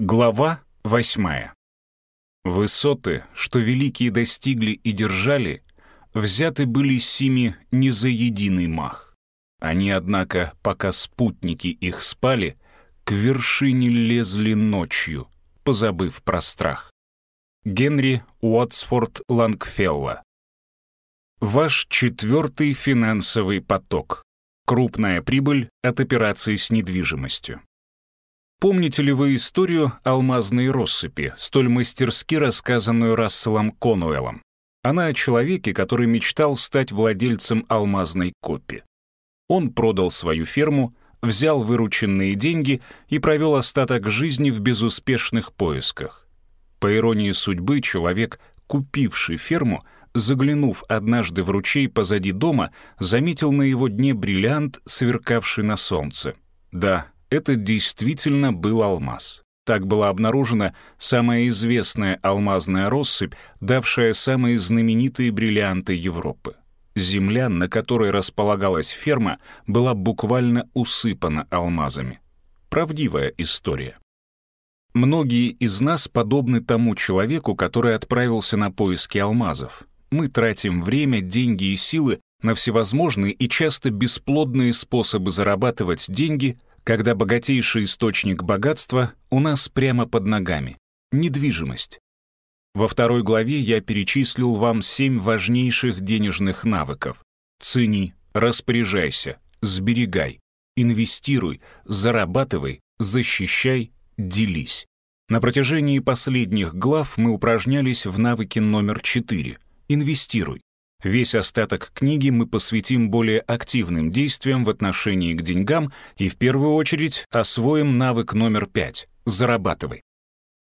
Глава восьмая. Высоты, что великие достигли и держали, взяты были сими не за единый мах. Они, однако, пока спутники их спали, к вершине лезли ночью, позабыв про страх. Генри Уотсфорд Лангфелла. Ваш четвертый финансовый поток. Крупная прибыль от операций с недвижимостью. Помните ли вы историю алмазной россыпи, столь мастерски рассказанную Расселом Конуэлом? Она о человеке, который мечтал стать владельцем алмазной копи. Он продал свою ферму, взял вырученные деньги и провел остаток жизни в безуспешных поисках. По иронии судьбы, человек, купивший ферму, заглянув однажды в ручей позади дома, заметил на его дне бриллиант, сверкавший на солнце. Да, это действительно был алмаз. Так была обнаружена самая известная алмазная россыпь, давшая самые знаменитые бриллианты Европы. Земля, на которой располагалась ферма, была буквально усыпана алмазами. Правдивая история. Многие из нас подобны тому человеку, который отправился на поиски алмазов. Мы тратим время, деньги и силы на всевозможные и часто бесплодные способы зарабатывать деньги, когда богатейший источник богатства у нас прямо под ногами — недвижимость. Во второй главе я перечислил вам семь важнейших денежных навыков. Цени, распоряжайся, сберегай, инвестируй, зарабатывай, защищай, делись. На протяжении последних глав мы упражнялись в навыке номер 4 — инвестируй. Весь остаток книги мы посвятим более активным действиям в отношении к деньгам и в первую очередь освоим навык номер пять — зарабатывай.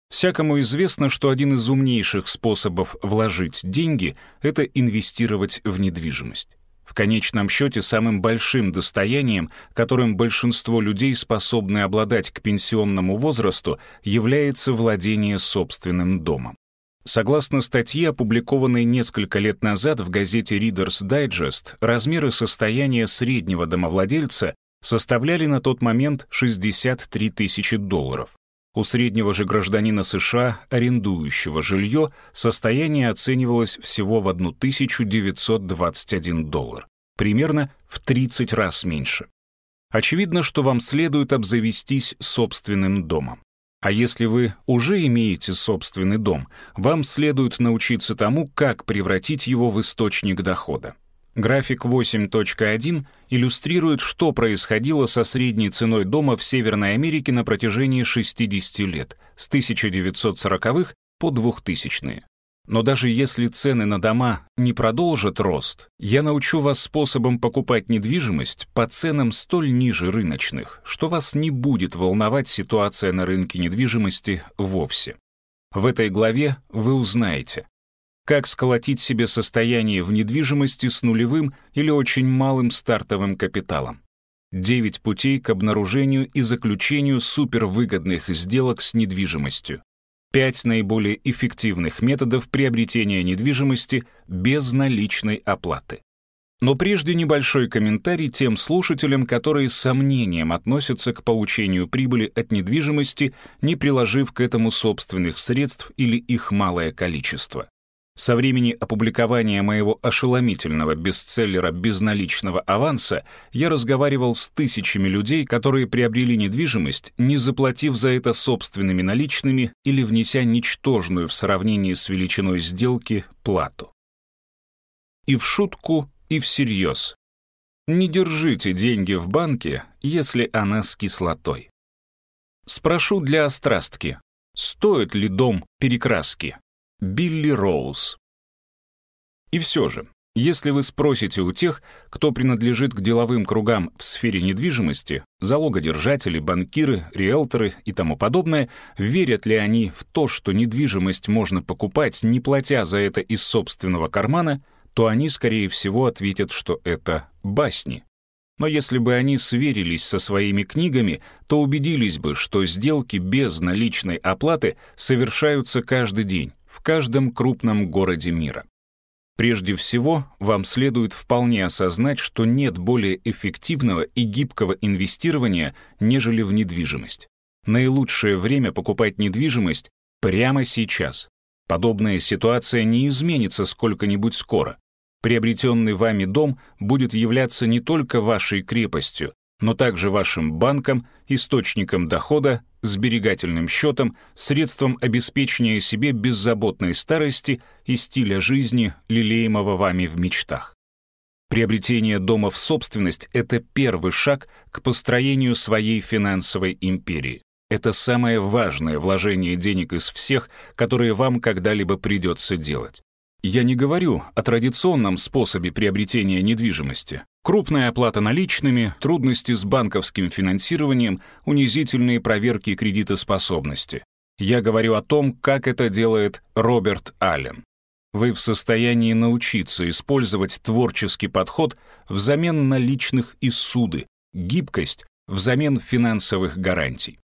Всякому известно, что один из умнейших способов вложить деньги — это инвестировать в недвижимость. В конечном счете самым большим достоянием, которым большинство людей способны обладать к пенсионному возрасту, является владение собственным домом. Согласно статье, опубликованной несколько лет назад в газете Reader's Digest, размеры состояния среднего домовладельца составляли на тот момент 63 тысячи долларов. У среднего же гражданина США, арендующего жилье, состояние оценивалось всего в 1921 доллар, примерно в 30 раз меньше. Очевидно, что вам следует обзавестись собственным домом. А если вы уже имеете собственный дом, вам следует научиться тому, как превратить его в источник дохода. График 8.1 иллюстрирует, что происходило со средней ценой дома в Северной Америке на протяжении 60 лет, с 1940-х по 2000-е. Но даже если цены на дома не продолжат рост, я научу вас способом покупать недвижимость по ценам столь ниже рыночных, что вас не будет волновать ситуация на рынке недвижимости вовсе. В этой главе вы узнаете, как сколотить себе состояние в недвижимости с нулевым или очень малым стартовым капиталом. 9 путей к обнаружению и заключению супервыгодных сделок с недвижимостью. Пять наиболее эффективных методов приобретения недвижимости без наличной оплаты. Но прежде небольшой комментарий тем слушателям, которые с сомнением относятся к получению прибыли от недвижимости, не приложив к этому собственных средств или их малое количество. Со времени опубликования моего ошеломительного бестселлера «Безналичного аванса» я разговаривал с тысячами людей, которые приобрели недвижимость, не заплатив за это собственными наличными или внеся ничтожную в сравнении с величиной сделки плату. И в шутку, и всерьез. Не держите деньги в банке, если она с кислотой. Спрошу для острастки, стоит ли дом перекраски? Билли Роуз. И все же, если вы спросите у тех, кто принадлежит к деловым кругам в сфере недвижимости, залогодержатели, банкиры, риэлторы и тому подобное, верят ли они в то, что недвижимость можно покупать, не платя за это из собственного кармана, то они, скорее всего, ответят, что это басни. Но если бы они сверились со своими книгами, то убедились бы, что сделки без наличной оплаты совершаются каждый день, в каждом крупном городе мира. Прежде всего, вам следует вполне осознать, что нет более эффективного и гибкого инвестирования, нежели в недвижимость. Наилучшее время покупать недвижимость прямо сейчас. Подобная ситуация не изменится сколько-нибудь скоро. Приобретенный вами дом будет являться не только вашей крепостью, но также вашим банком, источником дохода, сберегательным счетом, средством обеспечения себе беззаботной старости и стиля жизни, лелеемого вами в мечтах. Приобретение дома в собственность — это первый шаг к построению своей финансовой империи. Это самое важное вложение денег из всех, которые вам когда-либо придется делать. Я не говорю о традиционном способе приобретения недвижимости. Крупная оплата наличными, трудности с банковским финансированием, унизительные проверки кредитоспособности. Я говорю о том, как это делает Роберт Аллен. Вы в состоянии научиться использовать творческий подход взамен наличных и суды, гибкость взамен финансовых гарантий.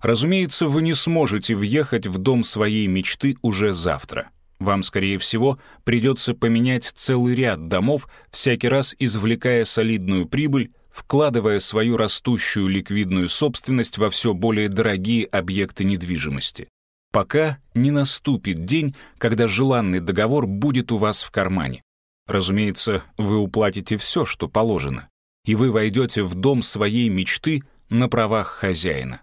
Разумеется, вы не сможете въехать в дом своей мечты уже завтра. Вам, скорее всего, придется поменять целый ряд домов, всякий раз извлекая солидную прибыль, вкладывая свою растущую ликвидную собственность во все более дорогие объекты недвижимости. Пока не наступит день, когда желанный договор будет у вас в кармане. Разумеется, вы уплатите все, что положено, и вы войдете в дом своей мечты на правах хозяина.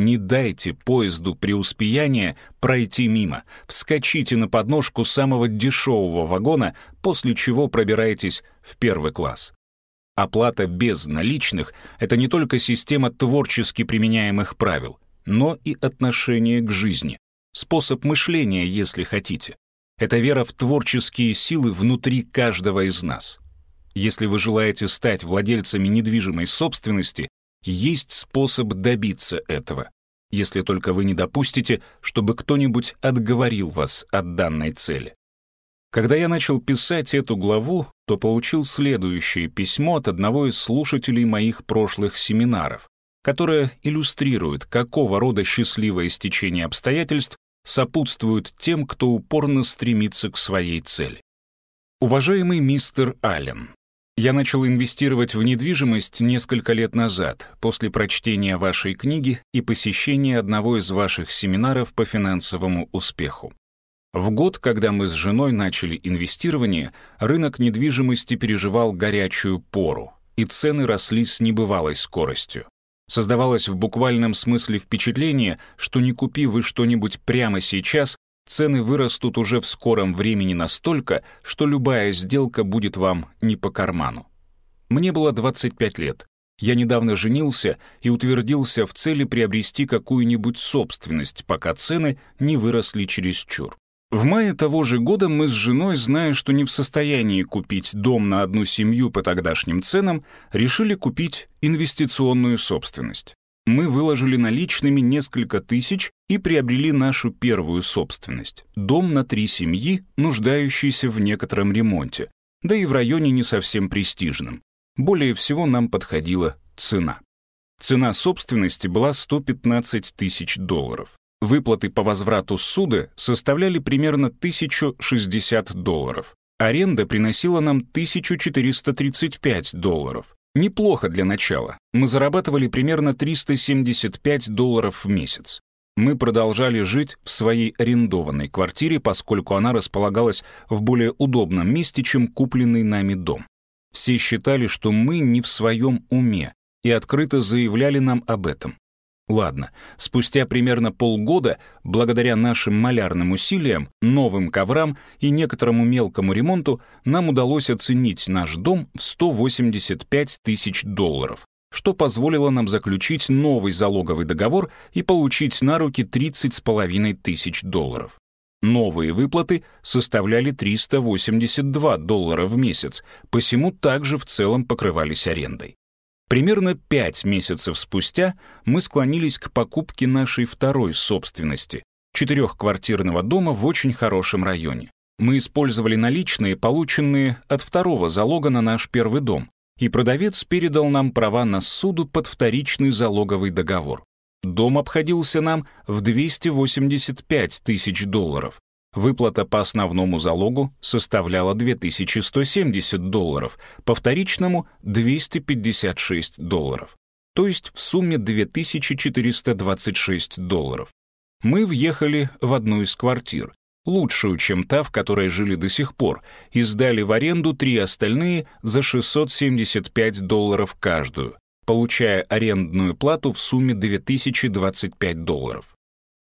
Не дайте поезду преуспеяния пройти мимо. Вскочите на подножку самого дешевого вагона, после чего пробираетесь в первый класс. Оплата без наличных — это не только система творчески применяемых правил, но и отношение к жизни, способ мышления, если хотите. Это вера в творческие силы внутри каждого из нас. Если вы желаете стать владельцами недвижимой собственности, есть способ добиться этого, если только вы не допустите, чтобы кто-нибудь отговорил вас от данной цели. Когда я начал писать эту главу, то получил следующее письмо от одного из слушателей моих прошлых семинаров, которое иллюстрирует, какого рода счастливое стечение обстоятельств сопутствует тем, кто упорно стремится к своей цели. Уважаемый мистер Аллен, я начал инвестировать в недвижимость несколько лет назад, после прочтения вашей книги и посещения одного из ваших семинаров по финансовому успеху. В год, когда мы с женой начали инвестирование, рынок недвижимости переживал горячую пору, и цены росли с небывалой скоростью. Создавалось в буквальном смысле впечатление, что не купи вы что-нибудь прямо сейчас, цены вырастут уже в скором времени настолько, что любая сделка будет вам не по карману. Мне было 25 лет. Я недавно женился и утвердился в цели приобрести какую-нибудь собственность, пока цены не выросли чересчур. В мае того же года мы с женой, зная, что не в состоянии купить дом на одну семью по тогдашним ценам, решили купить инвестиционную собственность мы выложили наличными несколько тысяч и приобрели нашу первую собственность — дом на три семьи, нуждающийся в некотором ремонте, да и в районе не совсем престижном. Более всего нам подходила цена. Цена собственности была 115 тысяч долларов. Выплаты по возврату суда составляли примерно 1060 долларов. Аренда приносила нам 1435 долларов. Неплохо для начала. Мы зарабатывали примерно 375 долларов в месяц. Мы продолжали жить в своей арендованной квартире, поскольку она располагалась в более удобном месте, чем купленный нами дом. Все считали, что мы не в своем уме, и открыто заявляли нам об этом. Ладно, спустя примерно полгода, благодаря нашим малярным усилиям, новым коврам и некоторому мелкому ремонту, нам удалось оценить наш дом в 185 тысяч долларов, что позволило нам заключить новый залоговый договор и получить на руки 30 с половиной тысяч долларов. Новые выплаты составляли 382 доллара в месяц, посему также в целом покрывались арендой. Примерно пять месяцев спустя мы склонились к покупке нашей второй собственности — четырехквартирного дома в очень хорошем районе. Мы использовали наличные, полученные от второго залога на наш первый дом, и продавец передал нам права на суду под вторичный залоговый договор. Дом обходился нам в 285 тысяч долларов, Выплата по основному залогу составляла 2170 долларов, по вторичному — 256 долларов. то есть в сумме 2426 долларов. Мы въехали в одну из квартир, лучшую, чем та, в которой жили до сих пор, и сдали в аренду три остальные за 675 долларов каждую, получая арендную плату в сумме 2025 долларов.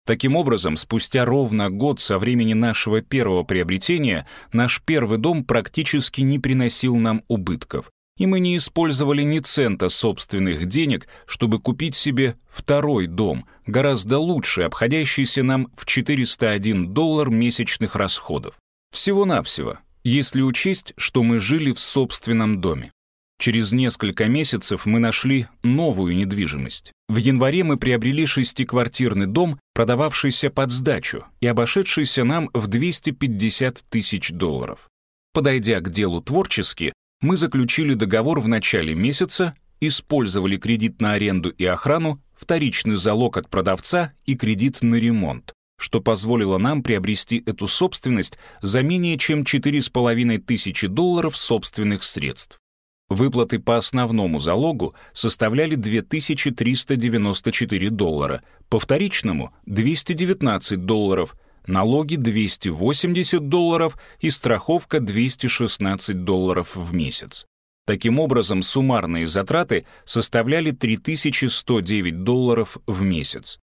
Таким образом, спустя ровно год со времени нашего первого приобретения, наш первый дом практически не приносил нам убытков, и мы не использовали ни цента собственных денег, чтобы купить себе второй дом, гораздо лучше обходящийся нам в 401 доллар месячных расходов. Всего-навсего, если учесть, что мы жили в собственном доме. Через несколько месяцев мы нашли новую недвижимость. В январе мы приобрели шестиквартирный дом, продававшийся под сдачу и обошедшийся нам в 250 тысяч долларов. Подойдя к делу творчески, мы заключили договор в начале месяца, использовали кредит на аренду и охрану, вторичный залог от продавца и кредит на ремонт, что позволило нам приобрести эту собственность за менее чем 4,5 тысячи долларов собственных средств. Выплаты по основному залогу составляли 2394 доллара, по вторичному — 219 долларов, налоги — 280 долларов и страховка — 216 долларов в месяц. Таким образом, суммарные затраты составляли 3109 долларов в месяц.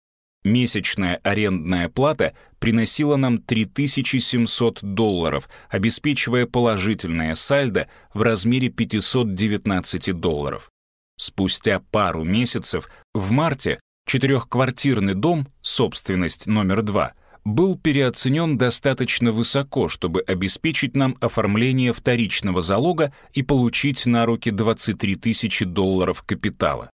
Месячная арендная плата приносила нам 3700 долларов, обеспечивая положительное сальдо в размере 519 долларов. Спустя пару месяцев, в марте, четырехквартирный дом, собственность номер два, был переоценен достаточно высоко, чтобы обеспечить нам оформление вторичного залога и получить на руки 23 тысячи долларов капитала.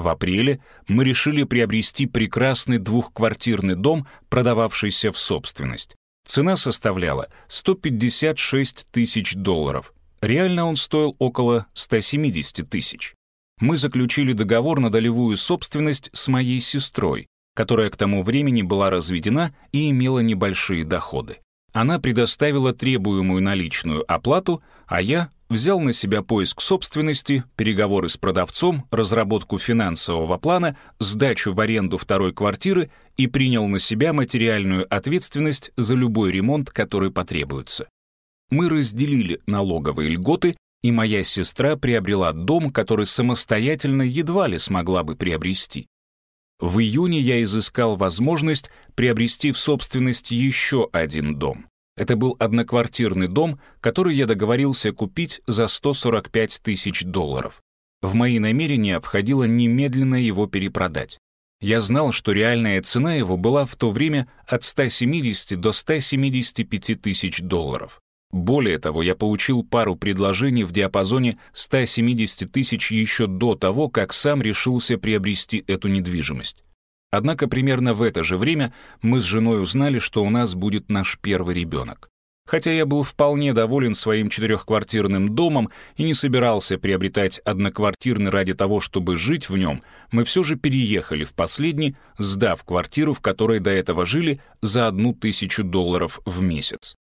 В апреле мы решили приобрести прекрасный двухквартирный дом, продававшийся в собственность. Цена составляла 156 тысяч долларов. Реально он стоил около 170 тысяч. Мы заключили договор на долевую собственность с моей сестрой, которая к тому времени была разведена и имела небольшие доходы. Она предоставила требуемую наличную оплату, а я взял на себя поиск собственности, переговоры с продавцом, разработку финансового плана, сдачу в аренду второй квартиры и принял на себя материальную ответственность за любой ремонт, который потребуется. Мы разделили налоговые льготы, и моя сестра приобрела дом, который самостоятельно едва ли смогла бы приобрести. В июне я изыскал возможность приобрести в собственность еще один дом. Это был одноквартирный дом, который я договорился купить за 145 тысяч долларов. В мои намерения входило немедленно его перепродать. Я знал, что реальная цена его была в то время от 170 до 175 тысяч долларов. Более того, я получил пару предложений в диапазоне 170 тысяч еще до того, как сам решился приобрести эту недвижимость. Однако примерно в это же время мы с женой узнали, что у нас будет наш первый ребенок. Хотя я был вполне доволен своим четырехквартирным домом и не собирался приобретать одноквартирный ради того, чтобы жить в нем, мы все же переехали в последний, сдав квартиру, в которой до этого жили, за одну тысячу долларов в месяц.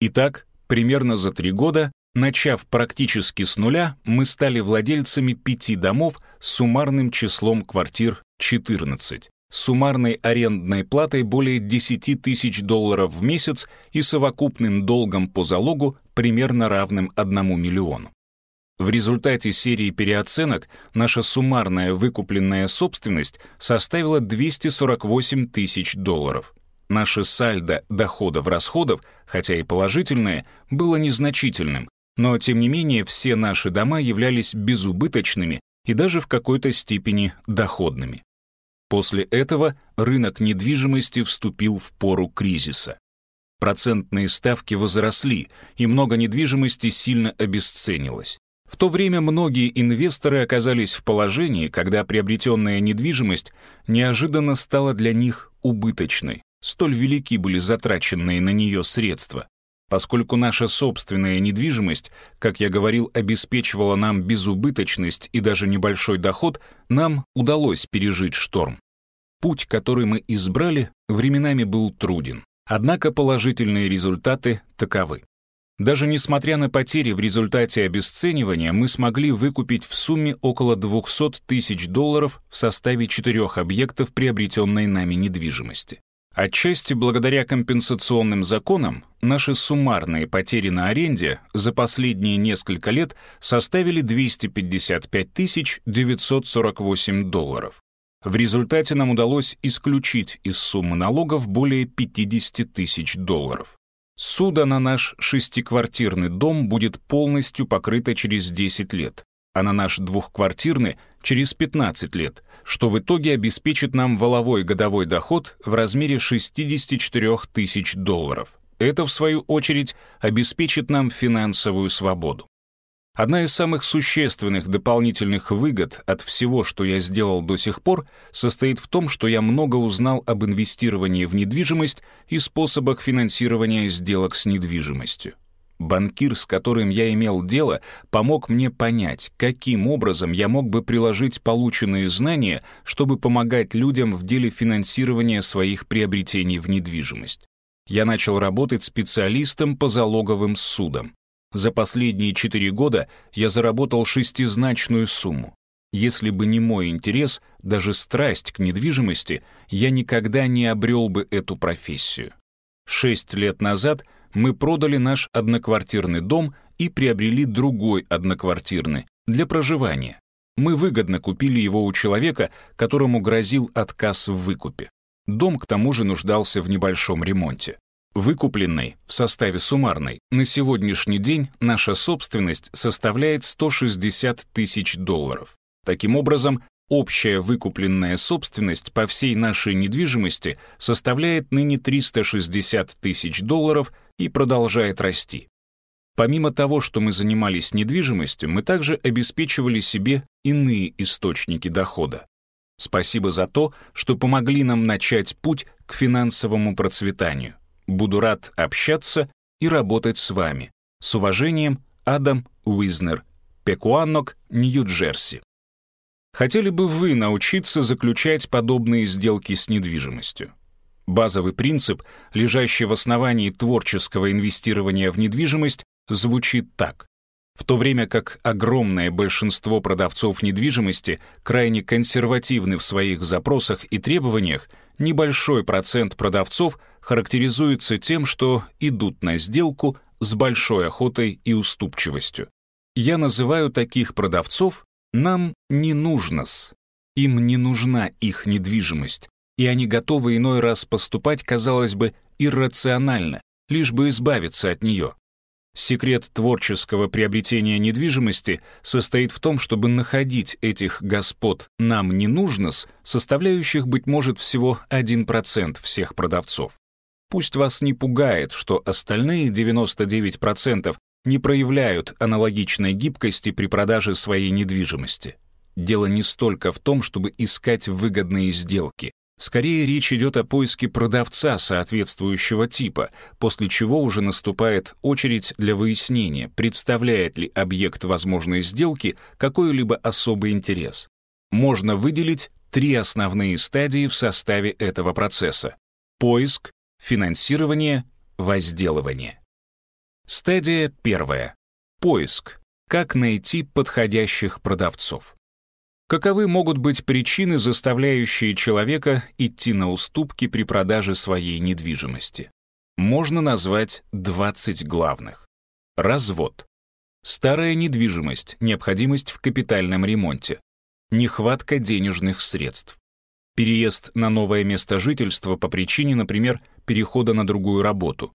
Итак, примерно за три года, начав практически с нуля, мы стали владельцами пяти домов с суммарным числом квартир 14 суммарной арендной платой более 10 тысяч долларов в месяц и совокупным долгом по залогу примерно равным 1 миллиону. В результате серии переоценок наша суммарная выкупленная собственность составила 248 тысяч долларов. Наше сальдо доходов-расходов, хотя и положительное, было незначительным, но тем не менее все наши дома являлись безубыточными и даже в какой-то степени доходными. После этого рынок недвижимости вступил в пору кризиса. Процентные ставки возросли, и много недвижимости сильно обесценилось. В то время многие инвесторы оказались в положении, когда приобретенная недвижимость неожиданно стала для них убыточной. Столь велики были затраченные на нее средства. Поскольку наша собственная недвижимость, как я говорил, обеспечивала нам безубыточность и даже небольшой доход, нам удалось пережить шторм. Путь, который мы избрали, временами был труден. Однако положительные результаты таковы. Даже несмотря на потери в результате обесценивания, мы смогли выкупить в сумме около 200 тысяч долларов в составе четырех объектов приобретенной нами недвижимости. Отчасти благодаря компенсационным законам наши суммарные потери на аренде за последние несколько лет составили 255 948 долларов. В результате нам удалось исключить из суммы налогов более 50 тысяч долларов. Суда на наш шестиквартирный дом будет полностью покрыто через 10 лет, а на наш двухквартирный — через 15 лет, что в итоге обеспечит нам воловой годовой доход в размере 64 тысяч долларов. Это, в свою очередь, обеспечит нам финансовую свободу. Одна из самых существенных дополнительных выгод от всего, что я сделал до сих пор, состоит в том, что я много узнал об инвестировании в недвижимость и способах финансирования сделок с недвижимостью. Банкир, с которым я имел дело, помог мне понять, каким образом я мог бы приложить полученные знания, чтобы помогать людям в деле финансирования своих приобретений в недвижимость. Я начал работать специалистом по залоговым судам. За последние четыре года я заработал шестизначную сумму. Если бы не мой интерес, даже страсть к недвижимости, я никогда не обрел бы эту профессию. Шесть лет назад мы продали наш одноквартирный дом и приобрели другой одноквартирный для проживания. Мы выгодно купили его у человека, которому грозил отказ в выкупе. Дом к тому же нуждался в небольшом ремонте. Выкупленной в составе суммарной на сегодняшний день наша собственность составляет 160 тысяч долларов. Таким образом, общая выкупленная собственность по всей нашей недвижимости составляет ныне 360 тысяч долларов и продолжает расти. Помимо того, что мы занимались недвижимостью, мы также обеспечивали себе иные источники дохода. Спасибо за то, что помогли нам начать путь к финансовому процветанию. Буду рад общаться и работать с вами. С уважением, Адам Уизнер, Пекуанок, Нью-Джерси. Хотели бы вы научиться заключать подобные сделки с недвижимостью? Базовый принцип, лежащий в основании творческого инвестирования в недвижимость, звучит так. В то время как огромное большинство продавцов недвижимости крайне консервативны в своих запросах и требованиях, небольшой процент продавцов характеризуется тем, что идут на сделку с большой охотой и уступчивостью. Я называю таких продавцов «нам не нужно-с». Им не нужна их недвижимость, и они готовы иной раз поступать, казалось бы, иррационально, лишь бы избавиться от нее. Секрет творческого приобретения недвижимости состоит в том, чтобы находить этих господ «нам не нужно-с», составляющих, быть может, всего 1% всех продавцов. Пусть вас не пугает, что остальные 99% не проявляют аналогичной гибкости при продаже своей недвижимости. Дело не столько в том, чтобы искать выгодные сделки. Скорее речь идет о поиске продавца соответствующего типа, после чего уже наступает очередь для выяснения, представляет ли объект возможной сделки какой-либо особый интерес. Можно выделить три основные стадии в составе этого процесса. Поиск, финансирование, возделывание. Стадия первая. Поиск. Как найти подходящих продавцов. Каковы могут быть причины, заставляющие человека идти на уступки при продаже своей недвижимости? Можно назвать 20 главных. Развод. Старая недвижимость, необходимость в капитальном ремонте. Нехватка денежных средств. Переезд на новое место жительства по причине, например, перехода на другую работу.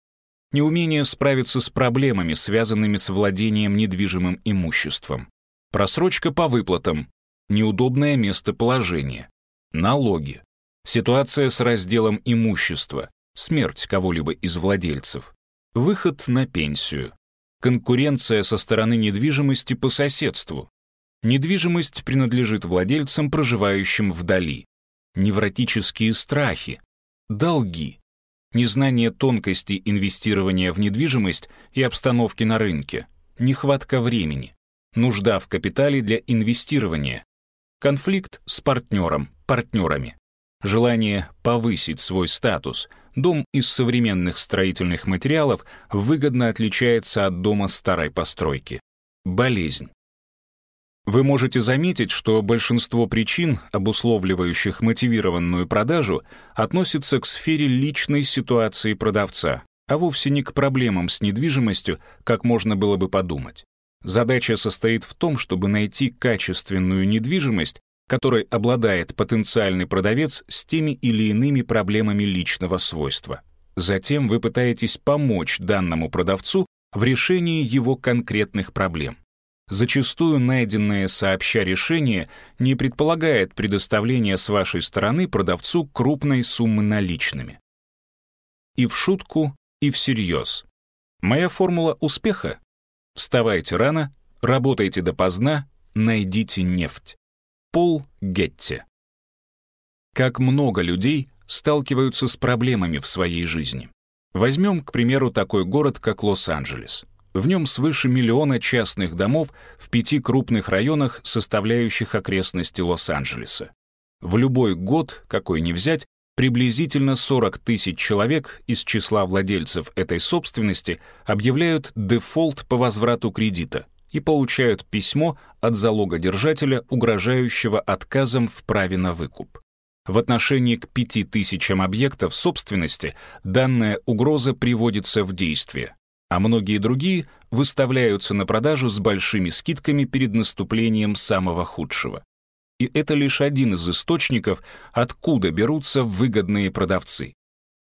Неумение справиться с проблемами, связанными с владением недвижимым имуществом. Просрочка по выплатам, неудобное местоположение, налоги, ситуация с разделом имущества, смерть кого-либо из владельцев, выход на пенсию, конкуренция со стороны недвижимости по соседству. Недвижимость принадлежит владельцам, проживающим вдали. Невротические страхи, долги, незнание тонкостей инвестирования в недвижимость и обстановки на рынке, нехватка времени, нужда в капитале для инвестирования, конфликт с партнером, партнерами, желание повысить свой статус, дом из современных строительных материалов выгодно отличается от дома старой постройки. Болезнь. Вы можете заметить, что большинство причин, обусловливающих мотивированную продажу, относятся к сфере личной ситуации продавца, а вовсе не к проблемам с недвижимостью, как можно было бы подумать. Задача состоит в том, чтобы найти качественную недвижимость, которой обладает потенциальный продавец с теми или иными проблемами личного свойства. Затем вы пытаетесь помочь данному продавцу в решении его конкретных проблем. Зачастую найденное сообща решение не предполагает предоставление с вашей стороны продавцу крупной суммы наличными. И в шутку, и всерьез. Моя формула успеха — вставайте рано, работайте допоздна, найдите нефть. Пол Гетти. Как много людей сталкиваются с проблемами в своей жизни. Возьмем, к примеру, такой город, как Лос-Анджелес. В нем свыше миллиона частных домов в пяти крупных районах, составляющих окрестности Лос-Анджелеса. В любой год, какой ни взять, приблизительно 40 тысяч человек из числа владельцев этой собственности объявляют дефолт по возврату кредита и получают письмо от залогодержателя, угрожающего отказом в праве на выкуп. В отношении к 5000 объектов собственности данная угроза приводится в действие а многие другие выставляются на продажу с большими скидками перед наступлением самого худшего. И это лишь один из источников, откуда берутся выгодные продавцы.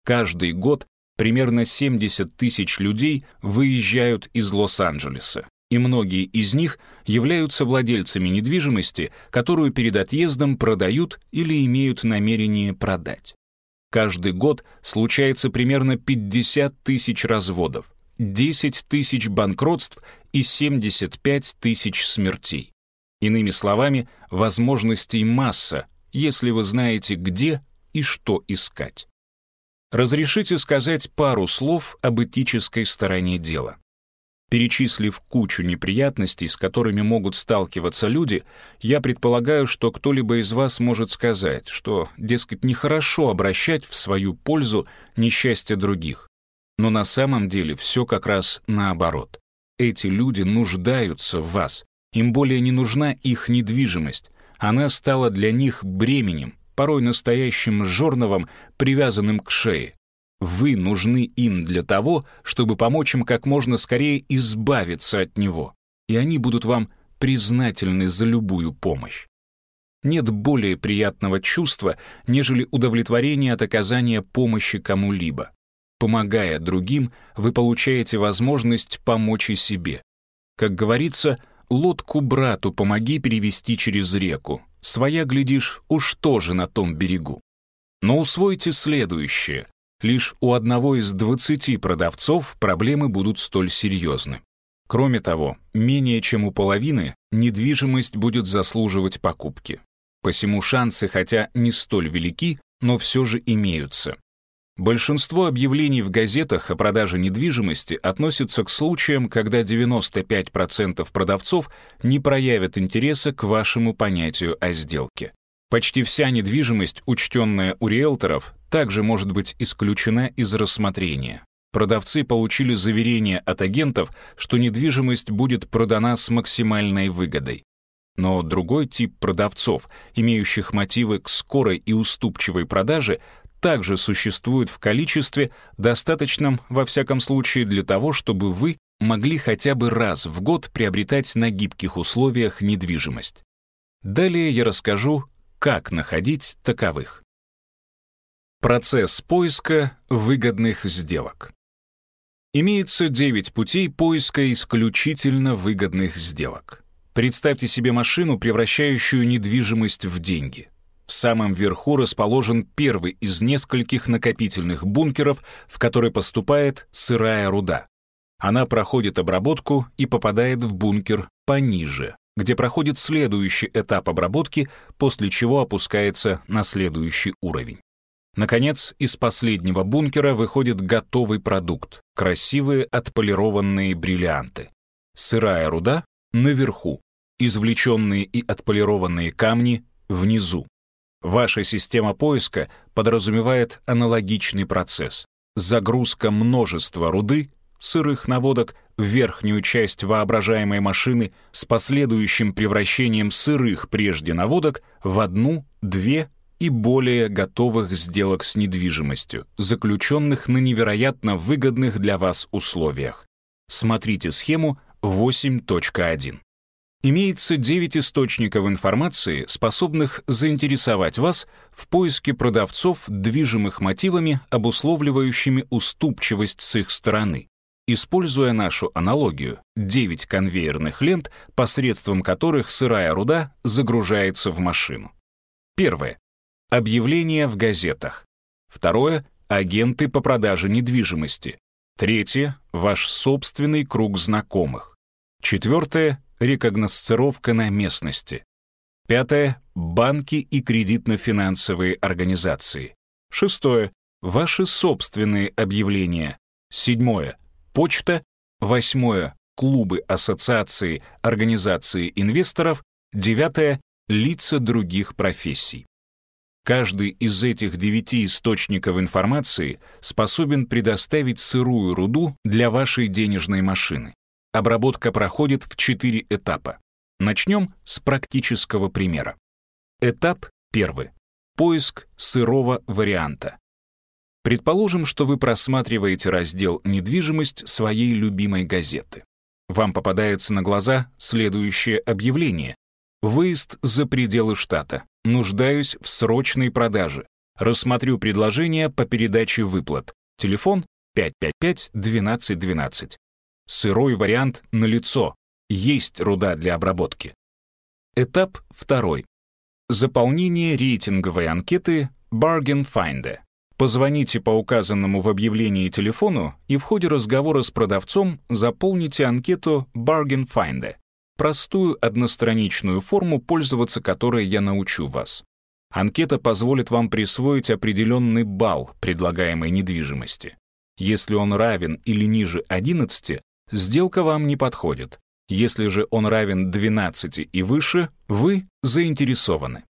Каждый год примерно 70 тысяч людей выезжают из Лос-Анджелеса, и многие из них являются владельцами недвижимости, которую перед отъездом продают или имеют намерение продать. Каждый год случается примерно 50 тысяч разводов, 10 тысяч банкротств и 75 тысяч смертей. Иными словами, возможностей масса, если вы знаете, где и что искать. Разрешите сказать пару слов об этической стороне дела. Перечислив кучу неприятностей, с которыми могут сталкиваться люди, я предполагаю, что кто-либо из вас может сказать, что, дескать, нехорошо обращать в свою пользу несчастье других. Но на самом деле все как раз наоборот. Эти люди нуждаются в вас. Им более не нужна их недвижимость. Она стала для них бременем, порой настоящим жорновом, привязанным к шее. Вы нужны им для того, чтобы помочь им как можно скорее избавиться от него. И они будут вам признательны за любую помощь. Нет более приятного чувства, нежели удовлетворение от оказания помощи кому-либо. Помогая другим, вы получаете возможность помочь и себе. Как говорится, лодку брату помоги перевести через реку. Своя, глядишь, уж тоже на том берегу. Но усвойте следующее. Лишь у одного из 20 продавцов проблемы будут столь серьезны. Кроме того, менее чем у половины недвижимость будет заслуживать покупки. Посему шансы, хотя не столь велики, но все же имеются. Большинство объявлений в газетах о продаже недвижимости относятся к случаям, когда 95% продавцов не проявят интереса к вашему понятию о сделке. Почти вся недвижимость, учтенная у риэлторов, также может быть исключена из рассмотрения. Продавцы получили заверение от агентов, что недвижимость будет продана с максимальной выгодой. Но другой тип продавцов, имеющих мотивы к скорой и уступчивой продаже, также существует в количестве, достаточном, во всяком случае, для того, чтобы вы могли хотя бы раз в год приобретать на гибких условиях недвижимость. Далее я расскажу, как находить таковых. Процесс поиска выгодных сделок. Имеется 9 путей поиска исключительно выгодных сделок. Представьте себе машину, превращающую недвижимость в деньги. В самом верху расположен первый из нескольких накопительных бункеров, в который поступает сырая руда. Она проходит обработку и попадает в бункер пониже, где проходит следующий этап обработки, после чего опускается на следующий уровень. Наконец, из последнего бункера выходит готовый продукт — красивые отполированные бриллианты. Сырая руда — наверху, извлеченные и отполированные камни — внизу. Ваша система поиска подразумевает аналогичный процесс. Загрузка множества руды, сырых наводок, в верхнюю часть воображаемой машины с последующим превращением сырых прежде наводок в одну, две и более готовых сделок с недвижимостью, заключенных на невероятно выгодных для вас условиях. Смотрите схему 8.1. Имеется 9 источников информации, способных заинтересовать вас в поиске продавцов, движимых мотивами, обусловливающими уступчивость с их стороны. Используя нашу аналогию, 9 конвейерных лент, посредством которых сырая руда загружается в машину. Первое. Объявления в газетах. Второе — агенты по продаже недвижимости. Третье — ваш собственный круг знакомых. Четвертое — рекогносцировка на местности. Пятое — банки и кредитно-финансовые организации. Шестое — ваши собственные объявления. Седьмое — почта. Восьмое — клубы, ассоциации, организации инвесторов. Девятое — лица других профессий. Каждый из этих девяти источников информации способен предоставить сырую руду для вашей денежной машины. Обработка проходит в четыре этапа. Начнем с практического примера. Этап первый. Поиск сырого варианта. Предположим, что вы просматриваете раздел «Недвижимость» своей любимой газеты. Вам попадается на глаза следующее объявление. Выезд за пределы штата. Нуждаюсь в срочной продаже. Рассмотрю предложение по передаче выплат. Телефон 555-1212. Сырой вариант налицо. Есть руда для обработки. Этап второй. Заполнение рейтинговой анкеты Bargain Finder. Позвоните по указанному в объявлении телефону и в ходе разговора с продавцом заполните анкету Bargain Finder простую одностраничную форму, пользоваться которой я научу вас. Анкета позволит вам присвоить определенный балл предлагаемой недвижимости. Если он равен или ниже 11, сделка вам не подходит. Если же он равен 12 и выше, вы заинтересованы.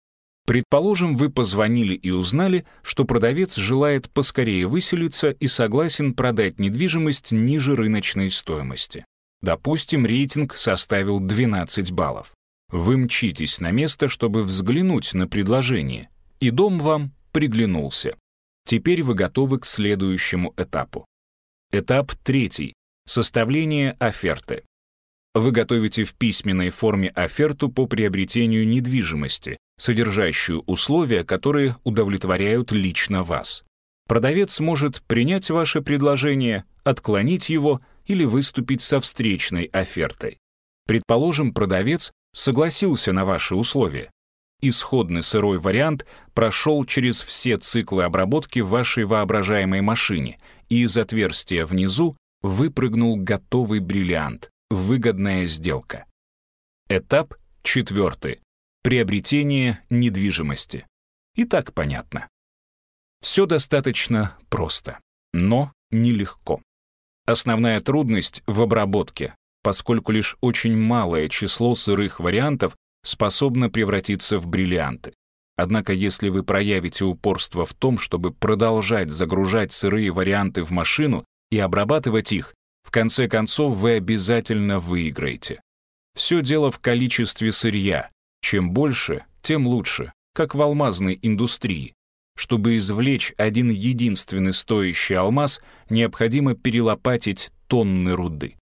Предположим, вы позвонили и узнали, что продавец желает поскорее выселиться и согласен продать недвижимость ниже рыночной стоимости. Допустим, рейтинг составил 12 баллов. Вы мчитесь на место, чтобы взглянуть на предложение, и дом вам приглянулся. Теперь вы готовы к следующему этапу. Этап третий. Составление оферты. Вы готовите в письменной форме оферту по приобретению недвижимости, содержащую условия, которые удовлетворяют лично вас. Продавец может принять ваше предложение, отклонить его или выступить со встречной офертой. Предположим, продавец согласился на ваши условия. Исходный сырой вариант прошел через все циклы обработки в вашей воображаемой машине, и из отверстия внизу выпрыгнул готовый бриллиант, выгодная сделка. Этап четвертый. Приобретение недвижимости. И так понятно. Все достаточно просто, но нелегко. Основная трудность в обработке, поскольку лишь очень малое число сырых вариантов способно превратиться в бриллианты. Однако если вы проявите упорство в том, чтобы продолжать загружать сырые варианты в машину и обрабатывать их, в конце концов вы обязательно выиграете. Все дело в количестве сырья. Чем больше, тем лучше, как в алмазной индустрии. Чтобы извлечь один единственный стоящий алмаз, необходимо перелопатить тонны руды.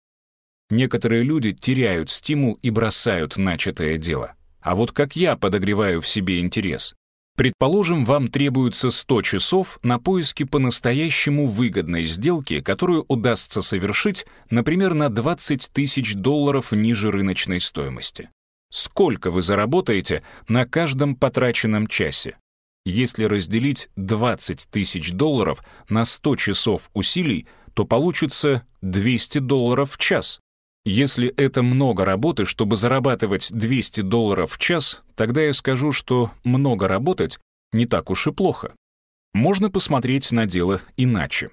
Некоторые люди теряют стимул и бросают начатое дело. А вот как я подогреваю в себе интерес. Предположим, вам требуется 100 часов на поиски по-настоящему выгодной сделки, которую удастся совершить, например, на 20 тысяч долларов ниже рыночной стоимости. Сколько вы заработаете на каждом потраченном часе? Если разделить 20 тысяч долларов на 100 часов усилий, то получится 200 долларов в час. Если это много работы, чтобы зарабатывать 200 долларов в час, тогда я скажу, что много работать не так уж и плохо. Можно посмотреть на дело иначе.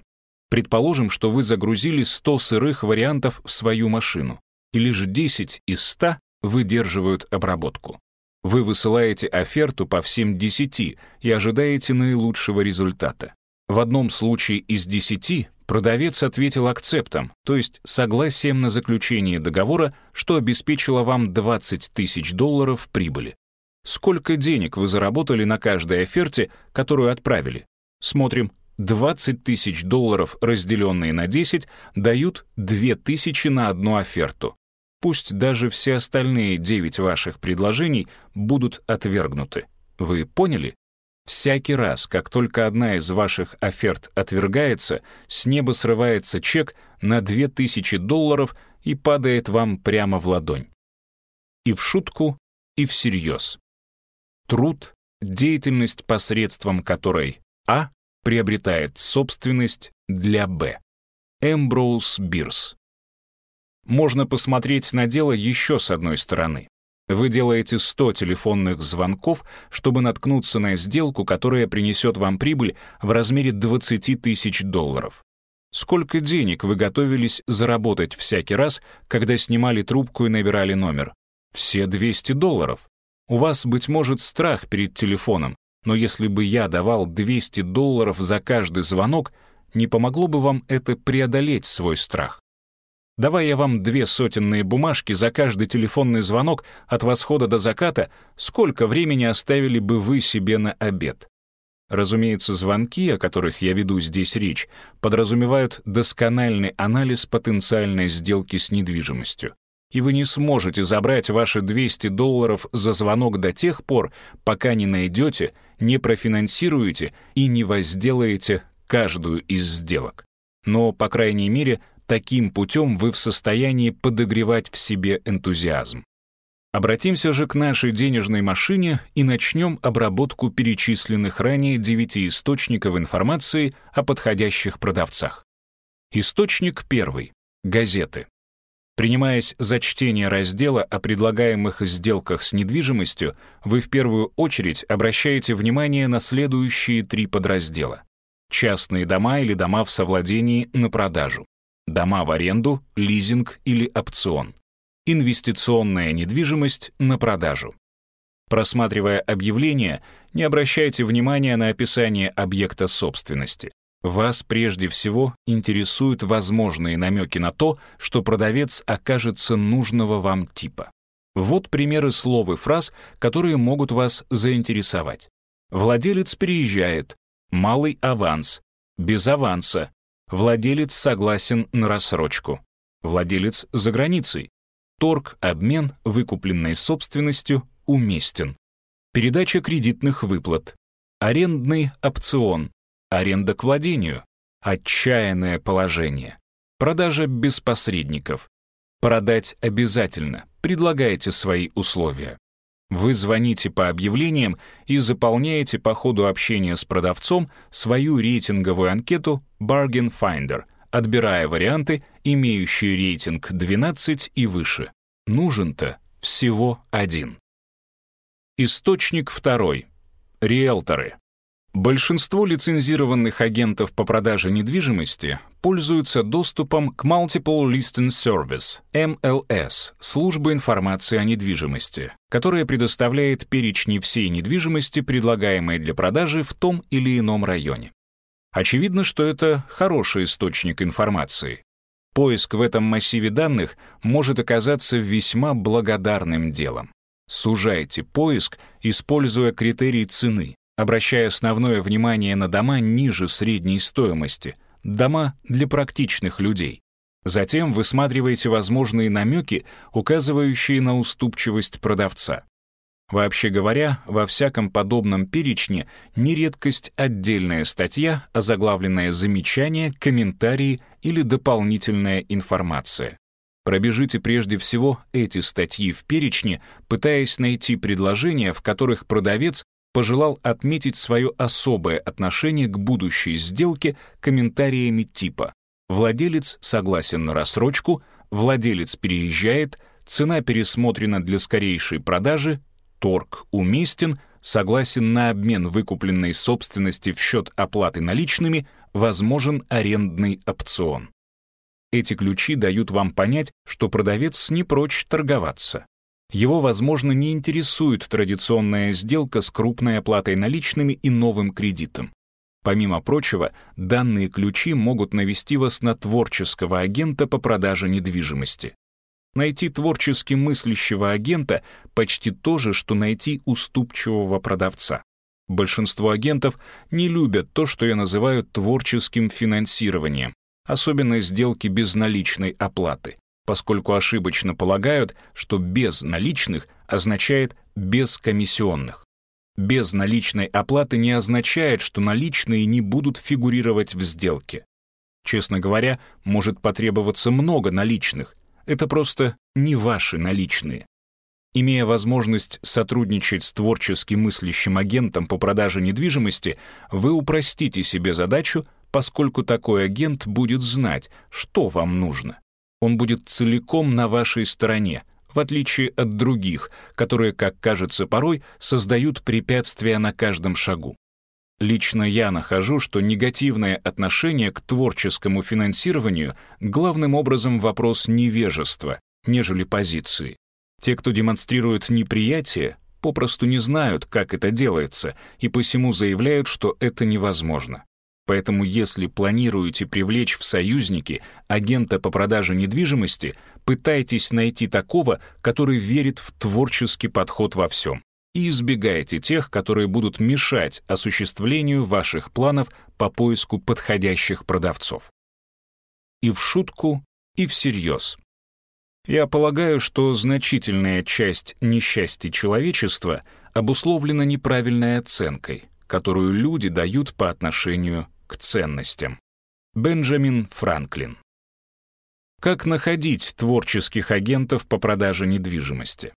Предположим, что вы загрузили 100 сырых вариантов в свою машину, и лишь 10 из 100 выдерживают обработку. Вы высылаете оферту по всем 10 и ожидаете наилучшего результата. В одном случае из 10 продавец ответил акцептом, то есть согласием на заключение договора, что обеспечило вам 20 тысяч долларов прибыли. Сколько денег вы заработали на каждой оферте, которую отправили? Смотрим. 20 тысяч долларов, разделенные на 10, дают 2 тысячи на одну оферту. Пусть даже все остальные 9 ваших предложений будут отвергнуты. Вы поняли? Всякий раз, как только одна из ваших оферт отвергается, с неба срывается чек на 2000 долларов и падает вам прямо в ладонь. И в шутку, и всерьез. Труд — деятельность, посредством которой А приобретает собственность для Б. Эмброуз Бирс. Можно посмотреть на дело еще с одной стороны. Вы делаете 100 телефонных звонков, чтобы наткнуться на сделку, которая принесет вам прибыль в размере 20 тысяч долларов. Сколько денег вы готовились заработать всякий раз, когда снимали трубку и набирали номер? Все 200 долларов. У вас, быть может, страх перед телефоном, но если бы я давал 200 долларов за каждый звонок, не помогло бы вам это преодолеть свой страх? Давай я вам две сотенные бумажки за каждый телефонный звонок от восхода до заката, сколько времени оставили бы вы себе на обед? Разумеется, звонки, о которых я веду здесь речь, подразумевают доскональный анализ потенциальной сделки с недвижимостью. И вы не сможете забрать ваши 200 долларов за звонок до тех пор, пока не найдете, не профинансируете и не возделаете каждую из сделок. Но, по крайней мере, Таким путем вы в состоянии подогревать в себе энтузиазм. Обратимся же к нашей денежной машине и начнем обработку перечисленных ранее девяти источников информации о подходящих продавцах. Источник первый. Газеты. Принимаясь за чтение раздела о предлагаемых сделках с недвижимостью, вы в первую очередь обращаете внимание на следующие три подраздела. Частные дома или дома в совладении на продажу дома в аренду, лизинг или опцион, инвестиционная недвижимость на продажу. Просматривая объявление, не обращайте внимания на описание объекта собственности. Вас прежде всего интересуют возможные намеки на то, что продавец окажется нужного вам типа. Вот примеры слов и фраз, которые могут вас заинтересовать. Владелец переезжает, малый аванс, без аванса, Владелец согласен на рассрочку. Владелец за границей. Торг, обмен выкупленной собственностью уместен. Передача кредитных выплат. Арендный опцион. Аренда к владению. Отчаянное положение. Продажа без посредников. Продать обязательно. Предлагайте свои условия. Вы звоните по объявлениям и заполняете по ходу общения с продавцом свою рейтинговую анкету Bargain Finder, отбирая варианты, имеющие рейтинг 12 и выше. Нужен-то всего один. Источник второй. Риэлторы. Большинство лицензированных агентов по продаже недвижимости пользуются доступом к Multiple Listing Service, MLS, службы информации о недвижимости, которая предоставляет перечни всей недвижимости, предлагаемой для продажи в том или ином районе. Очевидно, что это хороший источник информации. Поиск в этом массиве данных может оказаться весьма благодарным делом. Сужайте поиск, используя критерий цены, обращая основное внимание на дома ниже средней стоимости, дома для практичных людей. Затем высматриваете возможные намеки, указывающие на уступчивость продавца. Вообще говоря, во всяком подобном перечне нередкость отдельная статья, озаглавленная замечание, комментарии или дополнительная информация. Пробежите прежде всего эти статьи в перечне, пытаясь найти предложения, в которых продавец пожелал отметить свое особое отношение к будущей сделке комментариями типа «Владелец согласен на рассрочку», «Владелец переезжает», «Цена пересмотрена для скорейшей продажи», «Торг уместен», «Согласен на обмен выкупленной собственности в счет оплаты наличными», «Возможен арендный опцион». Эти ключи дают вам понять, что продавец не прочь торговаться. Его, возможно, не интересует традиционная сделка с крупной оплатой наличными и новым кредитом. Помимо прочего, данные ключи могут навести вас на творческого агента по продаже недвижимости. Найти творчески мыслящего агента почти то же, что найти уступчивого продавца. Большинство агентов не любят то, что я называю творческим финансированием, особенно сделки без наличной оплаты, поскольку ошибочно полагают, что без наличных означает без комиссионных. Без наличной оплаты не означает, что наличные не будут фигурировать в сделке. Честно говоря, может потребоваться много наличных. Это просто не ваши наличные. Имея возможность сотрудничать с творчески мыслящим агентом по продаже недвижимости, вы упростите себе задачу, поскольку такой агент будет знать, что вам нужно. Он будет целиком на вашей стороне, в отличие от других, которые, как кажется порой, создают препятствия на каждом шагу. Лично я нахожу, что негативное отношение к творческому финансированию главным образом вопрос невежества, нежели позиции. Те, кто демонстрирует неприятие, попросту не знают, как это делается, и посему заявляют, что это невозможно. Поэтому если планируете привлечь в союзники агента по продаже недвижимости, пытайтесь найти такого, который верит в творческий подход во всем. И избегайте тех, которые будут мешать осуществлению ваших планов по поиску подходящих продавцов. И в шутку, и всерьез. Я полагаю, что значительная часть несчастья человечества обусловлена неправильной оценкой, которую люди дают по отношению к ценностям. Бенджамин Франклин. Как находить творческих агентов по продаже недвижимости?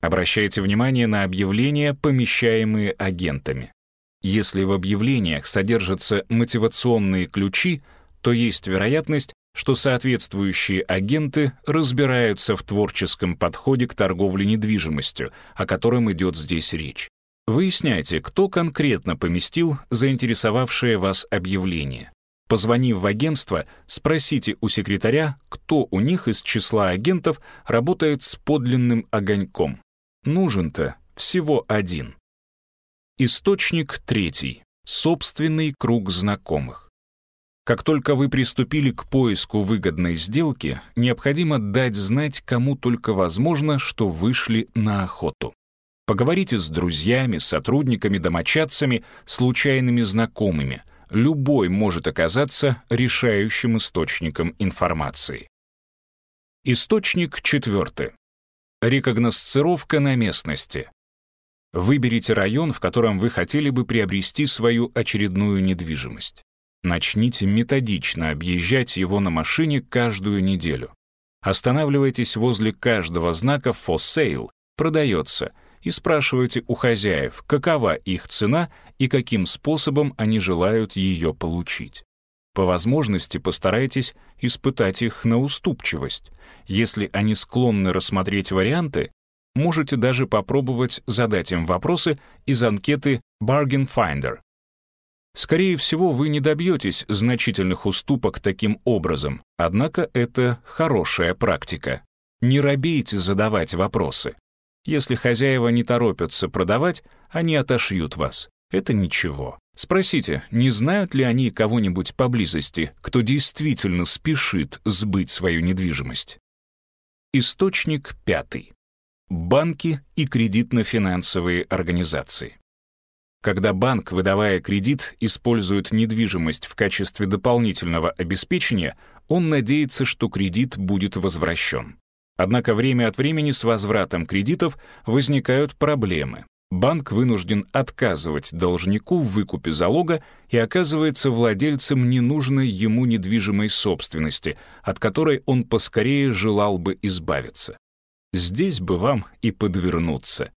Обращайте внимание на объявления, помещаемые агентами. Если в объявлениях содержатся мотивационные ключи, то есть вероятность, что соответствующие агенты разбираются в творческом подходе к торговле недвижимостью, о котором идет здесь речь. Выясняйте, кто конкретно поместил заинтересовавшее вас объявление. Позвонив в агентство, спросите у секретаря, кто у них из числа агентов работает с подлинным огоньком. Нужен-то всего один. Источник третий. Собственный круг знакомых. Как только вы приступили к поиску выгодной сделки, необходимо дать знать кому только возможно, что вышли на охоту. Поговорите с друзьями, сотрудниками, домочадцами, случайными знакомыми. Любой может оказаться решающим источником информации. Источник четвертый. Рекогносцировка на местности. Выберите район, в котором вы хотели бы приобрести свою очередную недвижимость. Начните методично объезжать его на машине каждую неделю. Останавливайтесь возле каждого знака «For sale» — «Продается» и спрашивайте у хозяев, какова их цена и каким способом они желают ее получить. По возможности постарайтесь испытать их на уступчивость. Если они склонны рассмотреть варианты, можете даже попробовать задать им вопросы из анкеты Bargain Finder. Скорее всего, вы не добьетесь значительных уступок таким образом, однако это хорошая практика. Не робейте задавать вопросы. Если хозяева не торопятся продавать, они отошьют вас. Это ничего. Спросите, не знают ли они кого-нибудь поблизости, кто действительно спешит сбыть свою недвижимость. Источник пятый. Банки и кредитно-финансовые организации. Когда банк, выдавая кредит, использует недвижимость в качестве дополнительного обеспечения, он надеется, что кредит будет возвращен. Однако время от времени с возвратом кредитов возникают проблемы. Банк вынужден отказывать должнику в выкупе залога и оказывается владельцем ненужной ему недвижимой собственности, от которой он поскорее желал бы избавиться. Здесь бы вам и подвернуться.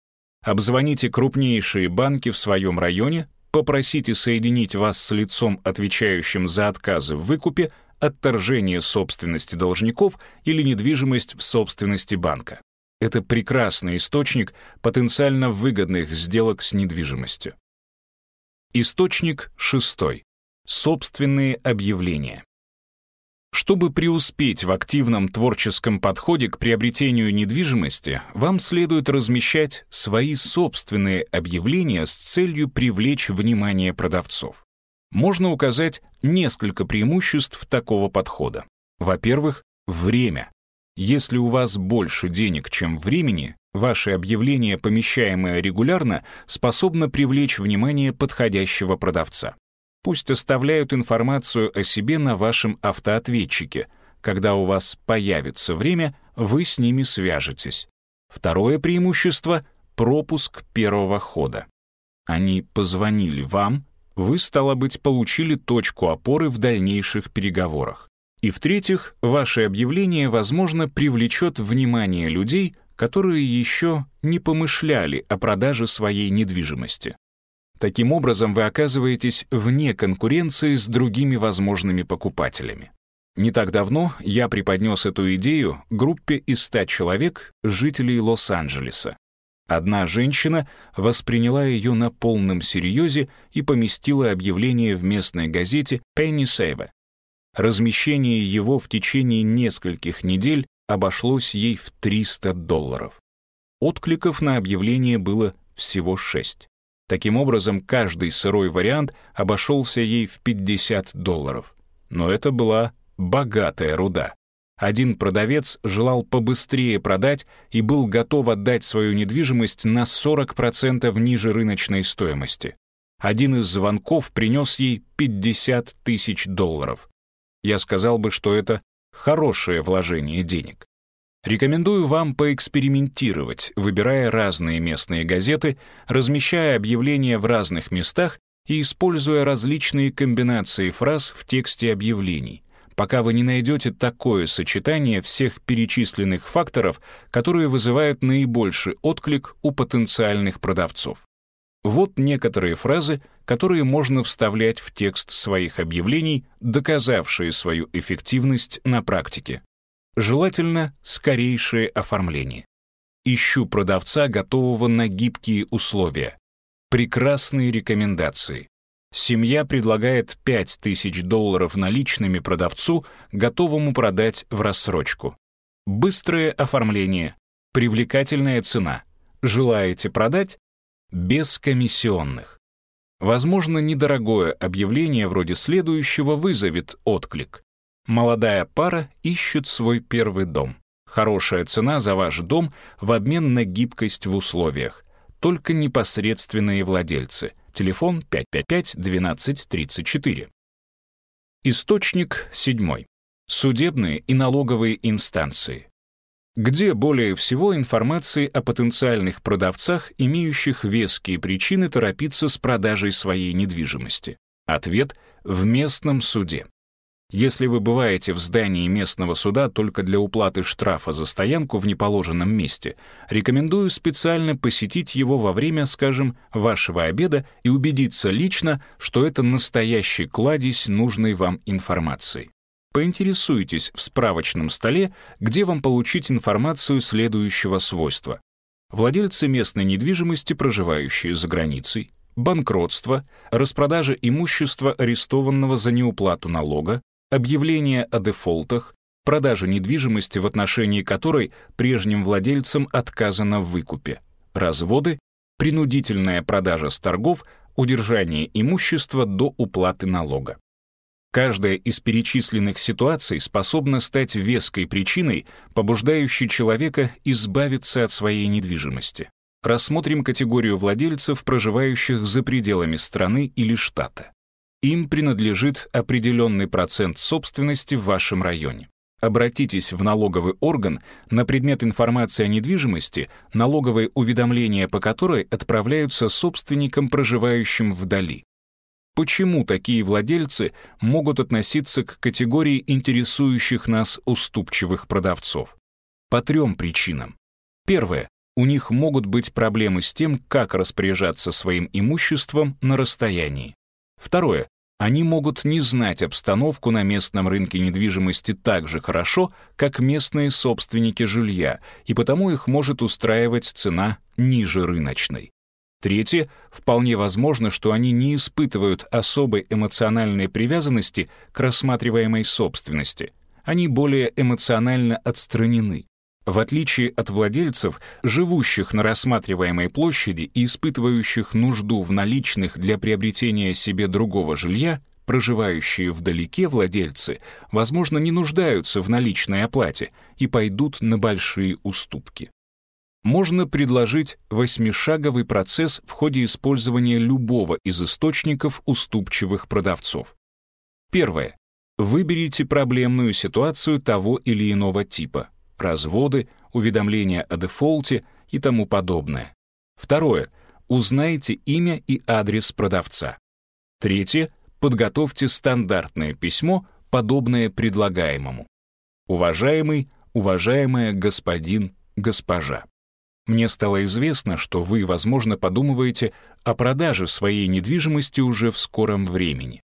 Обзвоните крупнейшие банки в своем районе, попросите соединить вас с лицом, отвечающим за отказы в выкупе, отторжение собственности должников или недвижимость в собственности банка. Это прекрасный источник потенциально выгодных сделок с недвижимостью. Источник шестой. Собственные объявления. Чтобы преуспеть в активном творческом подходе к приобретению недвижимости, вам следует размещать свои собственные объявления с целью привлечь внимание продавцов. Можно указать несколько преимуществ такого подхода. Во-первых, время. Если у вас больше денег, чем времени, ваше объявление, помещаемое регулярно, способно привлечь внимание подходящего продавца. Пусть оставляют информацию о себе на вашем автоответчике. Когда у вас появится время, вы с ними свяжетесь. Второе преимущество — пропуск первого хода. Они позвонили вам, вы, стало быть, получили точку опоры в дальнейших переговорах. И в-третьих, ваше объявление, возможно, привлечет внимание людей, которые еще не помышляли о продаже своей недвижимости. Таким образом, вы оказываетесь вне конкуренции с другими возможными покупателями. Не так давно я преподнес эту идею группе из 100 человек, жителей Лос-Анджелеса. Одна женщина восприняла ее на полном серьезе и поместила объявление в местной газете Penny Saver. Размещение его в течение нескольких недель обошлось ей в 300 долларов. Откликов на объявление было всего 6. Таким образом, каждый сырой вариант обошелся ей в 50 долларов. Но это была богатая руда. Один продавец желал побыстрее продать и был готов отдать свою недвижимость на 40% ниже рыночной стоимости. Один из звонков принес ей 50 тысяч долларов. Я сказал бы, что это хорошее вложение денег. Рекомендую вам поэкспериментировать, выбирая разные местные газеты, размещая объявления в разных местах и используя различные комбинации фраз в тексте объявлений, пока вы не найдете такое сочетание всех перечисленных факторов, которые вызывают наибольший отклик у потенциальных продавцов. Вот некоторые фразы, которые можно вставлять в текст своих объявлений, доказавшие свою эффективность на практике. Желательно скорейшее оформление. Ищу продавца, готового на гибкие условия. Прекрасные рекомендации. Семья предлагает 5000 долларов наличными продавцу, готовому продать в рассрочку. Быстрое оформление. Привлекательная цена. Желаете продать? Без комиссионных. Возможно, недорогое объявление вроде следующего вызовет отклик. Молодая пара ищет свой первый дом. Хорошая цена за ваш дом в обмен на гибкость в условиях. Только непосредственные владельцы. Телефон 555-1234. Источник 7. Судебные и налоговые инстанции. Где более всего информации о потенциальных продавцах, имеющих веские причины торопиться с продажей своей недвижимости? Ответ — в местном суде. Если вы бываете в здании местного суда только для уплаты штрафа за стоянку в неположенном месте, рекомендую специально посетить его во время, скажем, вашего обеда и убедиться лично, что это настоящий кладезь нужной вам информации. Поинтересуйтесь в справочном столе, где вам получить информацию следующего свойства. Владельцы местной недвижимости, проживающие за границей, банкротство, распродажа имущества, арестованного за неуплату налога, объявление о дефолтах, продаже недвижимости, в отношении которой прежним владельцам отказано в выкупе, разводы, принудительная продажа с торгов, удержание имущества до уплаты налога. Каждая из перечисленных ситуаций способна стать веской причиной, побуждающей человека избавиться от своей недвижимости. Рассмотрим категорию владельцев, проживающих за пределами страны или штата. Им принадлежит определенный процент собственности в вашем районе. Обратитесь в налоговый орган на предмет информации о недвижимости, налоговые уведомления по которой отправляются собственникам, проживающим вдали. Почему такие владельцы могут относиться к категории интересующих нас уступчивых продавцов? По трем причинам. Первое. У них могут быть проблемы с тем, как распоряжаться своим имуществом на расстоянии. Второе. Они могут не знать обстановку на местном рынке недвижимости так же хорошо, как местные собственники жилья, и потому их может устраивать цена ниже рыночной. Третье, вполне возможно, что они не испытывают особой эмоциональной привязанности к рассматриваемой собственности. они более эмоционально отстранены. В отличие от владельцев, живущих на рассматриваемой площади и испытывающих нужду в наличных для приобретения себе другого жилья, проживающие вдалеке владельцы, возможно, не нуждаются в наличной оплате и пойдут на большие уступки. Можно предложить восьмишаговый процесс в ходе использования любого из источников уступчивых продавцов. Первое. Выберите проблемную ситуацию того или иного типа — разводы, уведомления о дефолте и тому подобное. Второе. Узнайте имя и адрес продавца. Третье. Подготовьте стандартное письмо, подобное предлагаемому. Уважаемый, уважаемая господин, госпожа. Мне стало известно, что вы, возможно, подумываете о продаже своей недвижимости уже в скором времени.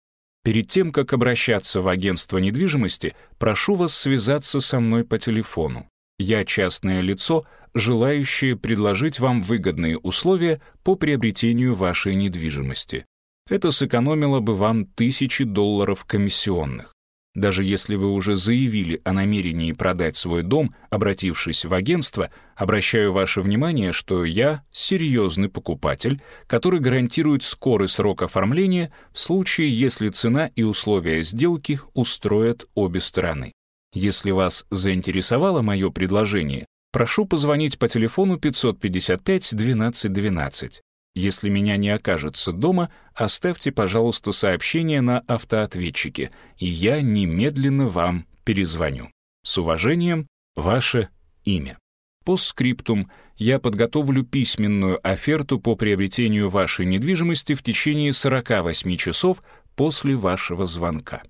Перед тем, как обращаться в агентство недвижимости, прошу вас связаться со мной по телефону. Я частное лицо, желающее предложить вам выгодные условия по приобретению вашей недвижимости. Это сэкономило бы вам тысячи долларов комиссионных. Даже если вы уже заявили о намерении продать свой дом, обратившись в агентство, обращаю ваше внимание, что я серьезный покупатель, который гарантирует скорый срок оформления в случае, если цена и условия сделки устроят обе стороны. Если вас заинтересовало мое предложение, прошу позвонить по телефону 555 12 12. Если меня не окажется дома, оставьте, пожалуйста, сообщение на автоответчике, и я немедленно вам перезвоню. С уважением, ваше имя. По скриптум я подготовлю письменную оферту по приобретению вашей недвижимости в течение 48 часов после вашего звонка.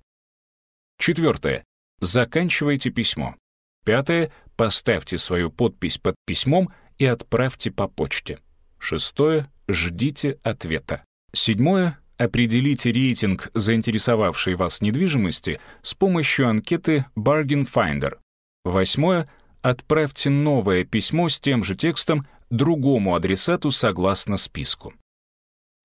Четвертое. Заканчивайте письмо. Пятое. Поставьте свою подпись под письмом и отправьте по почте. Шестое ждите ответа. Седьмое. Определите рейтинг заинтересовавшей вас недвижимости с помощью анкеты Bargain Finder. Восьмое. Отправьте новое письмо с тем же текстом другому адресату согласно списку.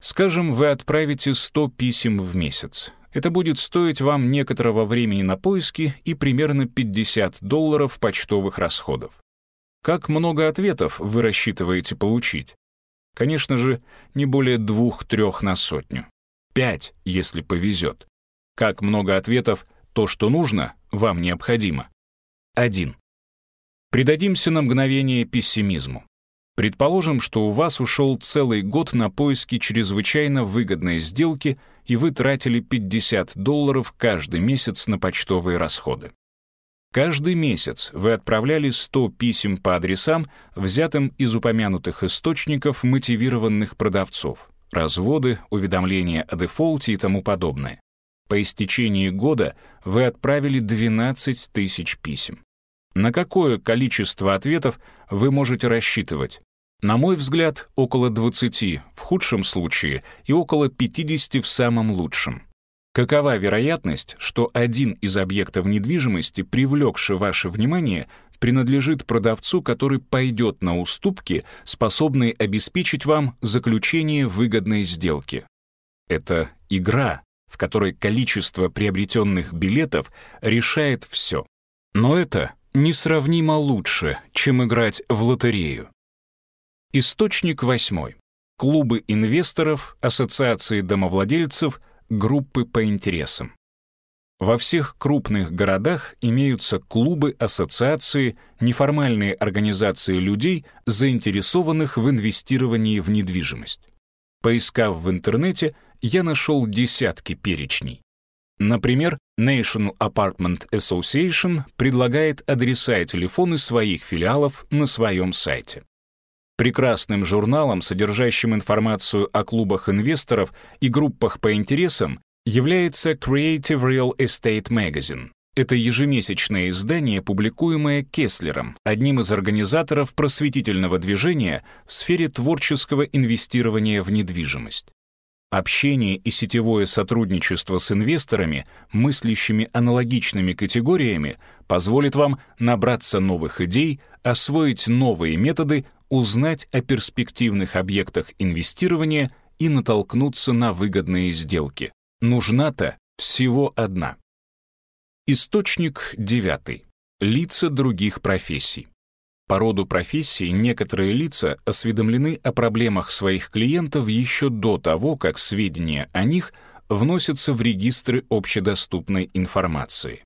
Скажем, вы отправите 100 писем в месяц. Это будет стоить вам некоторого времени на поиски и примерно 50 долларов почтовых расходов. Как много ответов вы рассчитываете получить? Конечно же, не более двух-трех на сотню. Пять, если повезет. Как много ответов, то, что нужно, вам необходимо. Один. Придадимся на мгновение пессимизму. Предположим, что у вас ушел целый год на поиски чрезвычайно выгодной сделки, и вы тратили 50 долларов каждый месяц на почтовые расходы. Каждый месяц вы отправляли 100 писем по адресам, взятым из упомянутых источников мотивированных продавцов, разводы, уведомления о дефолте и тому подобное. По истечении года вы отправили 12 тысяч писем. На какое количество ответов вы можете рассчитывать? На мой взгляд, около 20 в худшем случае и около 50 в самом лучшем. Какова вероятность, что один из объектов недвижимости, привлекший ваше внимание, принадлежит продавцу, который пойдет на уступки, способные обеспечить вам заключение выгодной сделки? Это игра, в которой количество приобретенных билетов решает все. Но это несравнимо лучше, чем играть в лотерею. Источник восьмой. Клубы инвесторов, ассоциации домовладельцев — группы по интересам. Во всех крупных городах имеются клубы, ассоциации, неформальные организации людей, заинтересованных в инвестировании в недвижимость. Поискав в интернете, я нашел десятки перечней. Например, National Apartment Association предлагает адреса и телефоны своих филиалов на своем сайте. Прекрасным журналом, содержащим информацию о клубах инвесторов и группах по интересам, является Creative Real Estate Magazine. Это ежемесячное издание, публикуемое Кеслером, одним из организаторов просветительного движения в сфере творческого инвестирования в недвижимость. Общение и сетевое сотрудничество с инвесторами, мыслящими аналогичными категориями, позволит вам набраться новых идей, освоить новые методы узнать о перспективных объектах инвестирования и натолкнуться на выгодные сделки. Нужна-то всего одна. Источник девятый. Лица других профессий. По роду профессии некоторые лица осведомлены о проблемах своих клиентов еще до того, как сведения о них вносятся в регистры общедоступной информации.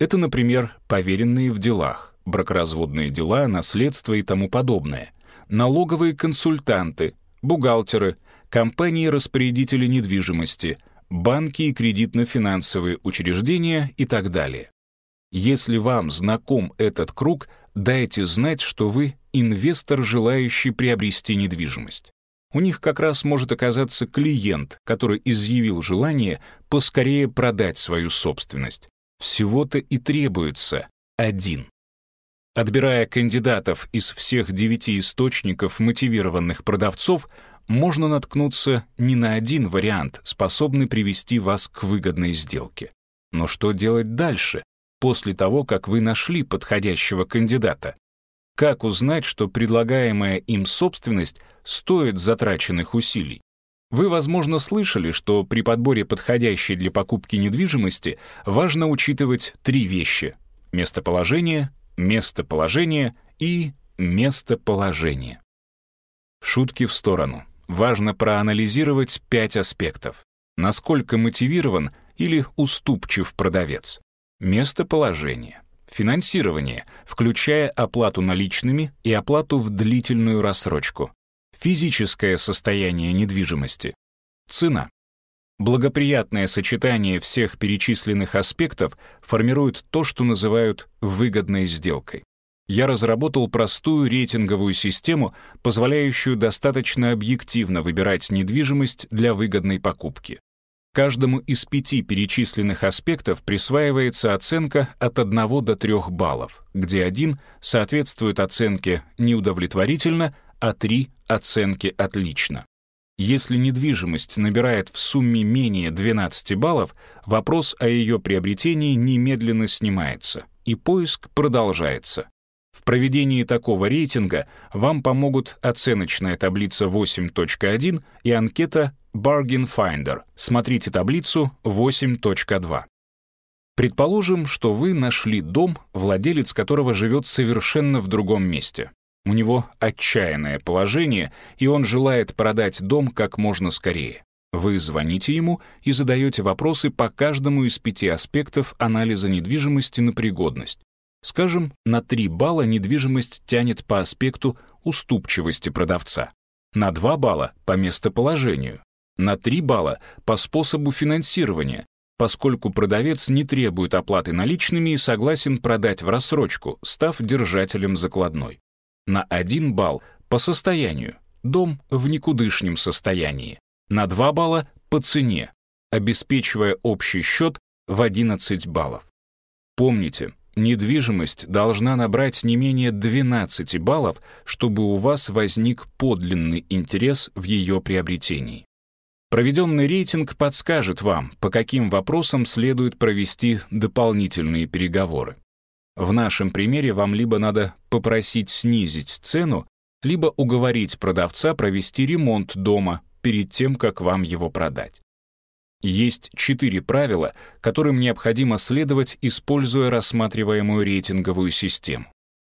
Это, например, поверенные в делах, бракоразводные дела, наследство и тому подобное, налоговые консультанты, бухгалтеры, компании-распорядители недвижимости, банки и кредитно-финансовые учреждения и так далее. Если вам знаком этот круг, дайте знать, что вы инвестор, желающий приобрести недвижимость. У них как раз может оказаться клиент, который изъявил желание поскорее продать свою собственность. Всего-то и требуется один. Отбирая кандидатов из всех девяти источников мотивированных продавцов, можно наткнуться не на один вариант, способный привести вас к выгодной сделке. Но что делать дальше, после того, как вы нашли подходящего кандидата? Как узнать, что предлагаемая им собственность стоит затраченных усилий? Вы, возможно, слышали, что при подборе подходящей для покупки недвижимости важно учитывать три вещи — местоположение, местоположение и местоположение. Шутки в сторону важно проанализировать пять аспектов. Насколько мотивирован или уступчив продавец. Местоположение. Финансирование, включая оплату наличными и оплату в длительную рассрочку. Физическое состояние недвижимости. Цена. Благоприятное сочетание всех перечисленных аспектов формирует то, что называют выгодной сделкой я разработал простую рейтинговую систему, позволяющую достаточно объективно выбирать недвижимость для выгодной покупки. Каждому из пяти перечисленных аспектов присваивается оценка от 1 до 3 баллов, где один соответствует оценке «неудовлетворительно», а 3 — оценке «отлично». Если недвижимость набирает в сумме менее 12 баллов, вопрос о ее приобретении немедленно снимается, и поиск продолжается. В проведении такого рейтинга вам помогут оценочная таблица 8.1 и анкета Bargain Finder. Смотрите таблицу 8.2. Предположим, что вы нашли дом, владелец которого живет совершенно в другом месте. У него отчаянное положение, и он желает продать дом как можно скорее. Вы звоните ему и задаете вопросы по каждому из пяти аспектов анализа недвижимости на пригодность. Скажем, на 3 балла недвижимость тянет по аспекту уступчивости продавца, на 2 балла по местоположению, на 3 балла по способу финансирования, поскольку продавец не требует оплаты наличными и согласен продать в рассрочку, став держателем закладной. На 1 балл по состоянию, дом в никудышнем состоянии, на 2 балла по цене, обеспечивая общий счет в 11 баллов. Помните, недвижимость должна набрать не менее 12 баллов, чтобы у вас возник подлинный интерес в ее приобретении. Проведенный рейтинг подскажет вам, по каким вопросам следует провести дополнительные переговоры. В нашем примере вам либо надо попросить снизить цену, либо уговорить продавца провести ремонт дома перед тем, как вам его продать. Есть четыре правила, которым необходимо следовать, используя рассматриваемую рейтинговую систему.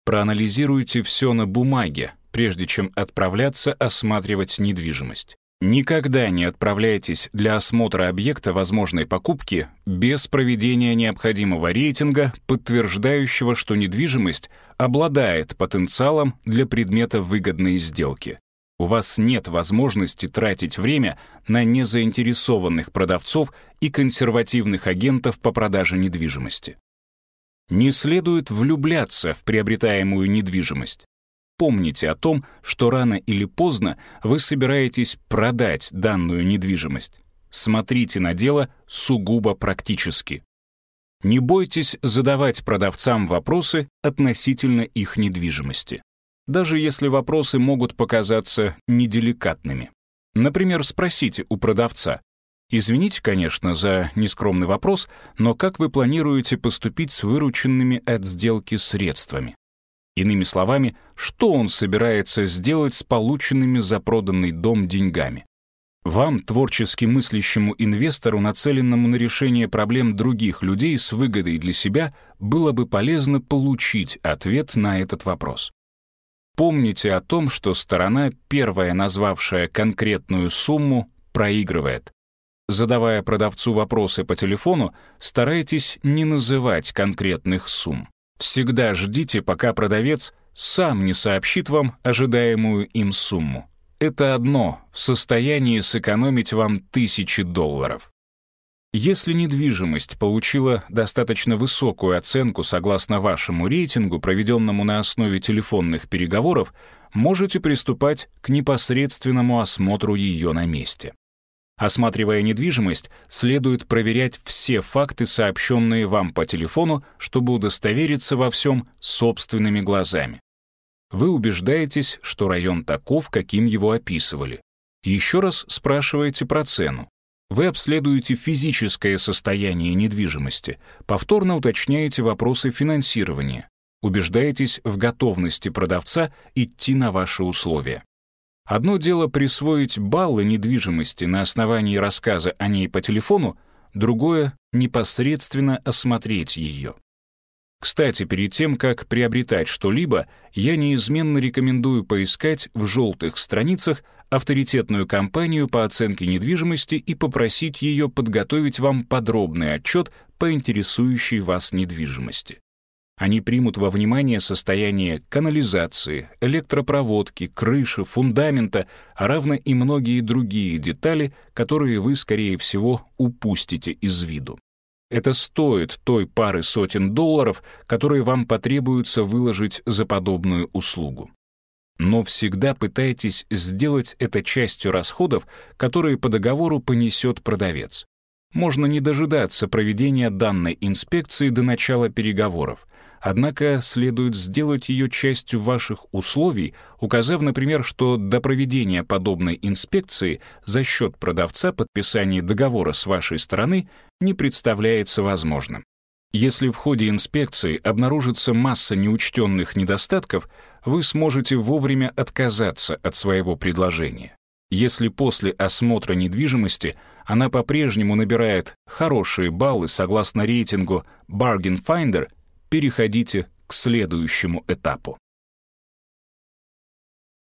Проанализируйте все на бумаге, прежде чем отправляться осматривать недвижимость. Никогда не отправляйтесь для осмотра объекта возможной покупки без проведения необходимого рейтинга, подтверждающего, что недвижимость обладает потенциалом для предмета выгодной сделки у вас нет возможности тратить время на незаинтересованных продавцов и консервативных агентов по продаже недвижимости. Не следует влюбляться в приобретаемую недвижимость. Помните о том, что рано или поздно вы собираетесь продать данную недвижимость. Смотрите на дело сугубо практически. Не бойтесь задавать продавцам вопросы относительно их недвижимости даже если вопросы могут показаться неделикатными. Например, спросите у продавца, Извините, конечно, за нескромный вопрос, но как вы планируете поступить с вырученными от сделки средствами? Иными словами, что он собирается сделать с полученными за проданный дом деньгами? Вам, творчески мыслящему инвестору, нацеленному на решение проблем других людей с выгодой для себя, было бы полезно получить ответ на этот вопрос. Помните о том, что сторона, первая назвавшая конкретную сумму, проигрывает. Задавая продавцу вопросы по телефону, старайтесь не называть конкретных сумм. Всегда ждите, пока продавец сам не сообщит вам ожидаемую им сумму. Это одно в состоянии сэкономить вам тысячи долларов. Если недвижимость получила достаточно высокую оценку согласно вашему рейтингу, проведенному на основе телефонных переговоров, можете приступать к непосредственному осмотру ее на месте. Осматривая недвижимость, следует проверять все факты, сообщенные вам по телефону, чтобы удостовериться во всем собственными глазами. Вы убеждаетесь, что район таков, каким его описывали. Еще раз спрашиваете про цену. Вы обследуете физическое состояние недвижимости, повторно уточняете вопросы финансирования, убеждаетесь в готовности продавца идти на ваши условия. Одно дело присвоить баллы недвижимости на основании рассказа о ней по телефону, другое — непосредственно осмотреть ее. Кстати, перед тем, как приобретать что-либо, я неизменно рекомендую поискать в желтых страницах авторитетную компанию по оценке недвижимости и попросить ее подготовить вам подробный отчет по интересующей вас недвижимости. Они примут во внимание состояние канализации, электропроводки, крыши, фундамента, а равно и многие другие детали, которые вы, скорее всего, упустите из виду. Это стоит той пары сотен долларов, которые вам потребуется выложить за подобную услугу. Но всегда пытайтесь сделать это частью расходов, которые по договору понесет продавец. Можно не дожидаться проведения данной инспекции до начала переговоров, однако следует сделать ее частью ваших условий, указав, например, что до проведения подобной инспекции за счет продавца подписание договора с вашей стороны не представляется возможным. Если в ходе инспекции обнаружится масса неучтенных недостатков, вы сможете вовремя отказаться от своего предложения. Если после осмотра недвижимости она по-прежнему набирает хорошие баллы согласно рейтингу Bargain Finder, переходите к следующему этапу.